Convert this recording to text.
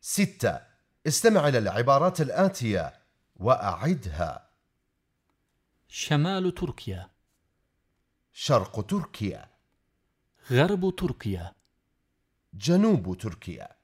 ستة. استمع إلى العبارات الآتية وأعدها. شمال تركيا. شرق تركيا. غرب تركيا. جنوب تركيا.